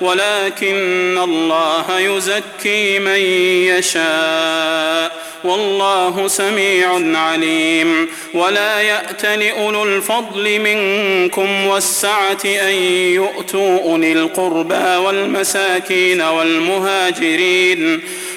ولكن الله يزكي من يشاء والله سميع عليم ولا يأتل أولو الفضل منكم والسعة أن يؤتوا أولي القربى والمساكين والمهاجرين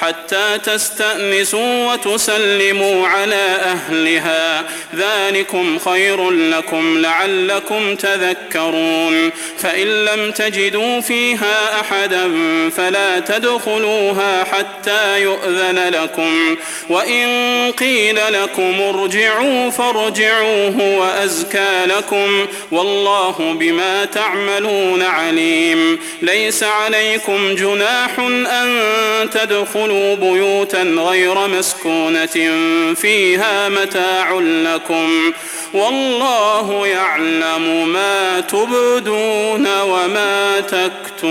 حتى تستأنسوا وتسلموا على أهلها. ذلكم خير لكم لعلكم تذكرون. فإن لم تجدوا فيها أحدا فلا تدخلوها حتى يؤذن لكم. وإن قيل لكم ارجعوا فارجعوا هو أزكى لكم. والله بما تعملون عليم. ليس عليكم جناح أن تدخلوا تدخلوا بيوتا غير مسكونة فيها متاع لكم والله يعلم ما تبدون وما تكتمون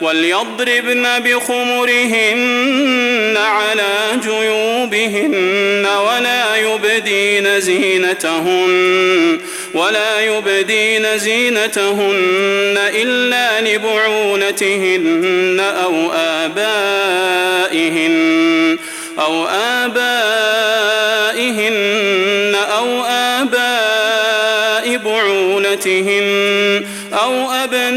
وليضربن بخمرهن على جيوبهن ولا يبدين زينتهن ولا يبدين زينتهن إلا لبعولتهن أو آبائهن أو آبائهن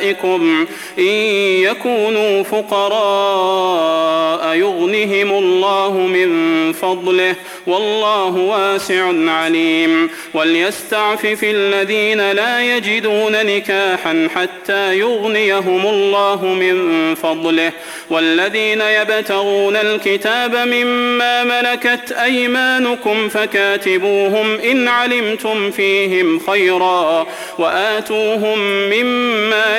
وإمائكم إن يكونوا فقراء يغنهم الله من فضله والله واسع عليم وليستعفف الذين لا يجدون نكاحا حتى يغنيهم الله من فضله والذين يبتغون الكتاب مما ملكت أيمانكم فكاتبوهم إن علمتم فيهم خيرا وآتوهم مما